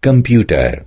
computer.